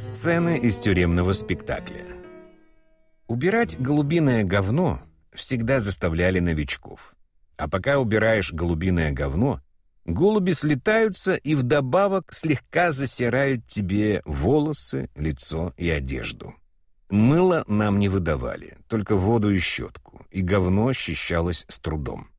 Сцены из тюремного спектакля. Убирать голубиное говно всегда заставляли новичков. А пока убираешь голубиное говно, голуби слетаются и вдобавок слегка засирают тебе волосы, лицо и одежду. Мыло нам не выдавали, только воду и щетку, и говно ощущалось с трудом.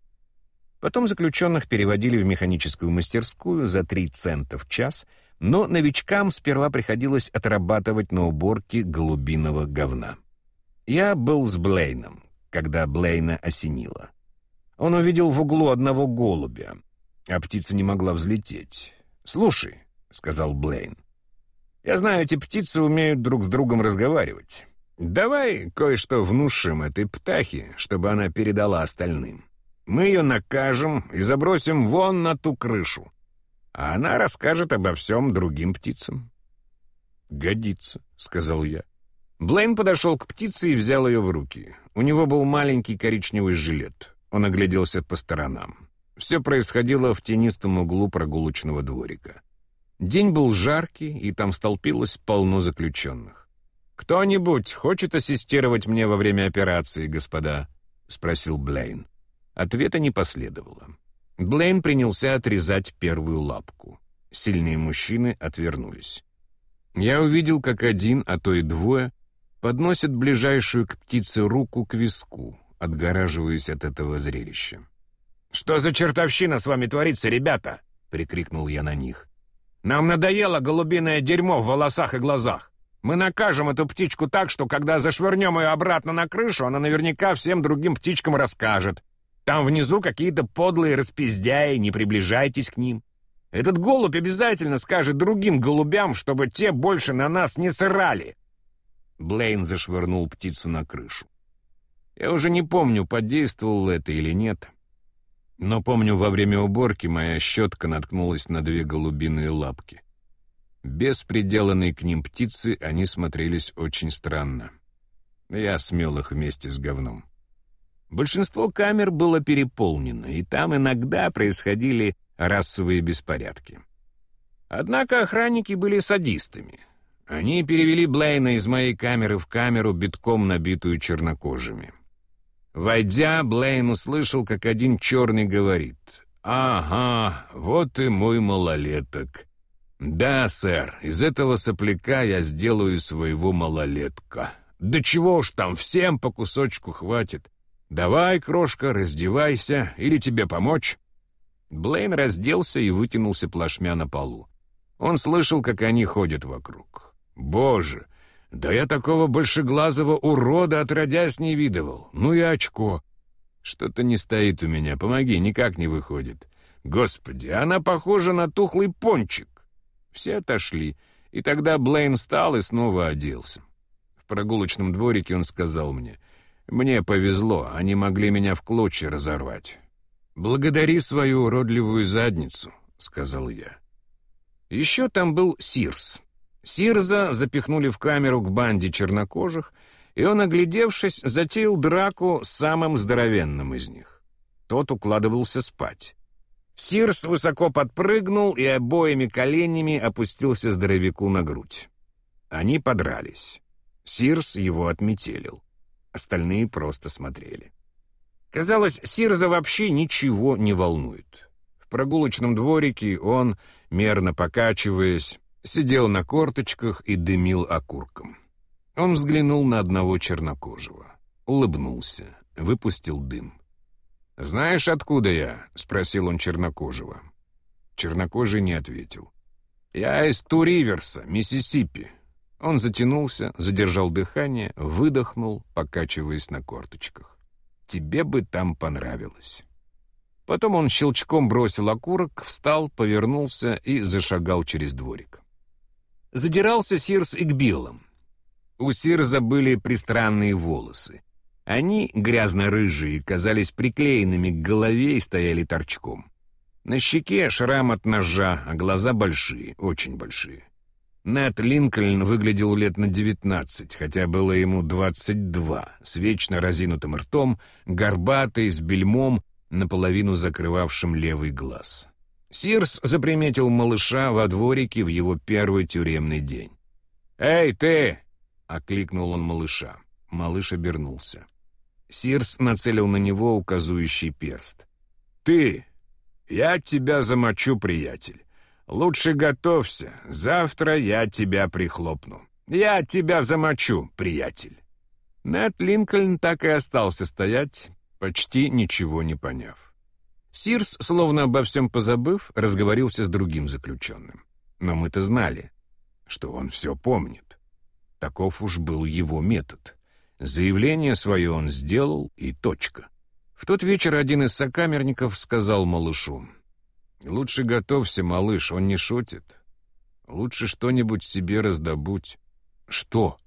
Потом заключенных переводили в механическую мастерскую за 3 цента в час, но новичкам сперва приходилось отрабатывать на уборке голубиного говна. Я был с Блейном, когда Блейна осенило. Он увидел в углу одного голубя, а птица не могла взлететь. «Слушай», — сказал Блейн, — «я знаю, эти птицы умеют друг с другом разговаривать. Давай кое-что внушим этой птахе, чтобы она передала остальным». Мы ее накажем и забросим вон на ту крышу. А она расскажет обо всем другим птицам». «Годится», — сказал я. Блейн подошел к птице и взял ее в руки. У него был маленький коричневый жилет. Он огляделся по сторонам. Все происходило в тенистом углу прогулочного дворика. День был жаркий, и там столпилось полно заключенных. «Кто-нибудь хочет ассистировать мне во время операции, господа?» — спросил Блейн. Ответа не последовало. Блейн принялся отрезать первую лапку. Сильные мужчины отвернулись. Я увидел, как один, а то и двое, подносят ближайшую к птице руку к виску, отгораживаясь от этого зрелища. «Что за чертовщина с вами творится, ребята?» — прикрикнул я на них. «Нам надоело голубиное дерьмо в волосах и глазах. Мы накажем эту птичку так, что когда зашвырнем ее обратно на крышу, она наверняка всем другим птичкам расскажет. Там внизу какие-то подлые распиздяи, не приближайтесь к ним. Этот голубь обязательно скажет другим голубям, чтобы те больше на нас не сырали. Блейн зашвырнул птицу на крышу. Я уже не помню, подействовало это или нет. Но помню, во время уборки моя щетка наткнулась на две голубиные лапки. Без приделанной к ним птицы они смотрелись очень странно. Я смел их вместе с говном. Большинство камер было переполнено, и там иногда происходили расовые беспорядки. Однако охранники были садистами. Они перевели Блейна из моей камеры в камеру, битком набитую чернокожими. Войдя, Блейн услышал, как один черный говорит. «Ага, вот и мой малолеток. Да, сэр, из этого сопляка я сделаю своего малолетка. Да чего уж там, всем по кусочку хватит. «Давай, крошка, раздевайся, или тебе помочь?» Блейн разделся и вытянулся плашмя на полу. Он слышал, как они ходят вокруг. «Боже, да я такого большеглазого урода отродясь не видывал. Ну и очко. Что-то не стоит у меня, помоги, никак не выходит. Господи, она похожа на тухлый пончик». Все отошли, и тогда Блейн встал и снова оделся. В прогулочном дворике он сказал мне — мне повезло, они могли меня в клочья разорвать. «Благодари свою уродливую задницу», — сказал я. Еще там был Сирс. Сирза запихнули в камеру к банде чернокожих, и он, оглядевшись, затеял драку с самым здоровенным из них. Тот укладывался спать. Сирс высоко подпрыгнул и обоими коленями опустился здоровяку на грудь. Они подрались. Сирс его отметелил. Остальные просто смотрели. Казалось, Сирза вообще ничего не волнует. В прогулочном дворике он, мерно покачиваясь, сидел на корточках и дымил окурком. Он взглянул на одного чернокожего, улыбнулся, выпустил дым. «Знаешь, откуда я?» — спросил он чернокожего. Чернокожий не ответил. «Я из Туриверса, Миссисипи. Он затянулся, задержал дыхание, выдохнул, покачиваясь на корточках. «Тебе бы там понравилось». Потом он щелчком бросил окурок, встал, повернулся и зашагал через дворик. Задирался Сирс Игбиллом. У Сирза были пристранные волосы. Они, грязно-рыжие, казались приклеенными к голове и стояли торчком. На щеке шрам от ножа, а глаза большие, очень большие. Нэт Линкольн выглядел лет на девятнадцать, хотя было ему двадцать два, с вечно разинутым ртом, горбатый, с бельмом, наполовину закрывавшим левый глаз. Сирс заприметил малыша во дворике в его первый тюремный день. «Эй, ты!» — окликнул он малыша. Малыш обернулся. Сирс нацелил на него указующий перст. «Ты! Я тебя замочу, приятель. Лучше готовься, завтра я тебя прихлопну. Я тебя замочу, приятель». Нед Линкольн так и остался стоять, почти ничего не поняв. Сирс, словно обо всем позабыв, разговорился с другим заключенным. Но мы-то знали, что он все помнит. Таков уж был его метод. Заявление свое он сделал, и точка. В тот вечер один из сокамерников сказал малышу, «Лучше готовься, малыш, он не шутит. Лучше что-нибудь себе раздобудь». «Что?»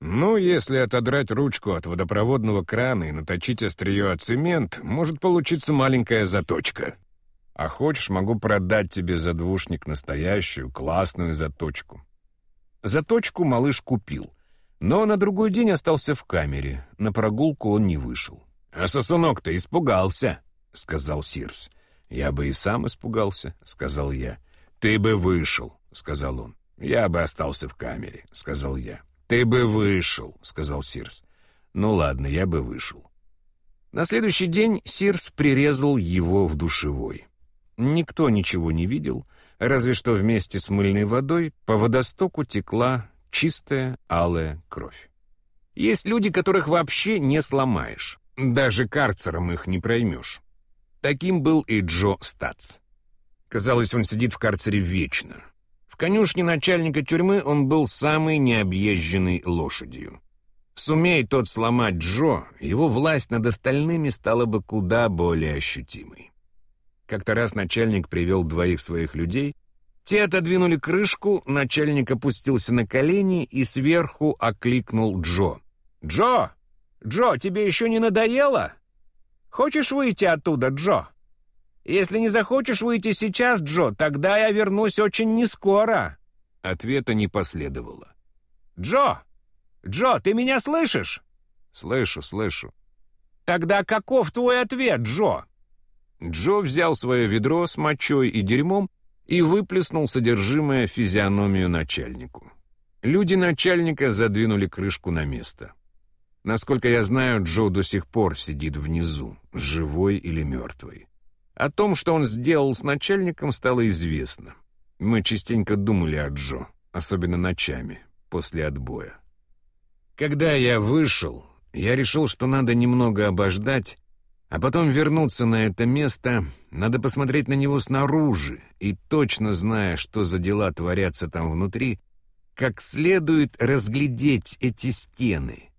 «Ну, если отодрать ручку от водопроводного крана и наточить острие от цемент, может получиться маленькая заточка. А хочешь, могу продать тебе за двушник настоящую, классную заточку». Заточку малыш купил, но на другой день остался в камере, на прогулку он не вышел. «А сосунок-то испугался», — сказал Сирс. «Я бы и сам испугался», — сказал я. «Ты бы вышел», — сказал он. «Я бы остался в камере», — сказал я. «Ты бы вышел», — сказал Сирс. «Ну ладно, я бы вышел». На следующий день Сирс прирезал его в душевой. Никто ничего не видел, разве что вместе с мыльной водой по водостоку текла чистая алая кровь. Есть люди, которых вообще не сломаешь. Даже карцером их не проймешь. Таким был и Джо Стац. Казалось, он сидит в карцере вечно. В конюшне начальника тюрьмы он был самой необъезженной лошадью. Сумей тот сломать Джо, его власть над остальными стала бы куда более ощутимой. Как-то раз начальник привел двоих своих людей, те отодвинули крышку, начальник опустился на колени и сверху окликнул Джо. «Джо! Джо, тебе еще не надоело? Хочешь выйти оттуда, Джо?» «Если не захочешь выйти сейчас, Джо, тогда я вернусь очень нескоро». Ответа не последовало. «Джо! Джо, ты меня слышишь?» «Слышу, слышу». «Тогда каков твой ответ, Джо?» Джо взял свое ведро с мочой и дерьмом и выплеснул содержимое физиономию начальнику. Люди начальника задвинули крышку на место. Насколько я знаю, Джо до сих пор сидит внизу, живой или мертвый. О том, что он сделал с начальником, стало известно. Мы частенько думали о Джо, особенно ночами, после отбоя. Когда я вышел, я решил, что надо немного обождать, а потом вернуться на это место, надо посмотреть на него снаружи и, точно зная, что за дела творятся там внутри, как следует разглядеть эти стены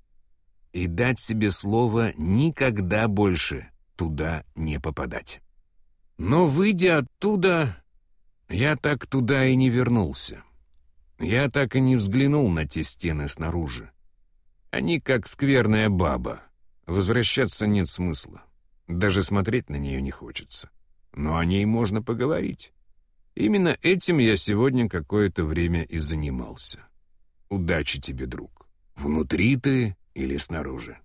и дать себе слово никогда больше туда не попадать. Но, выйдя оттуда, я так туда и не вернулся. Я так и не взглянул на те стены снаружи. Они как скверная баба. Возвращаться нет смысла. Даже смотреть на нее не хочется. Но о ней можно поговорить. Именно этим я сегодня какое-то время и занимался. Удачи тебе, друг. Внутри ты или снаружи?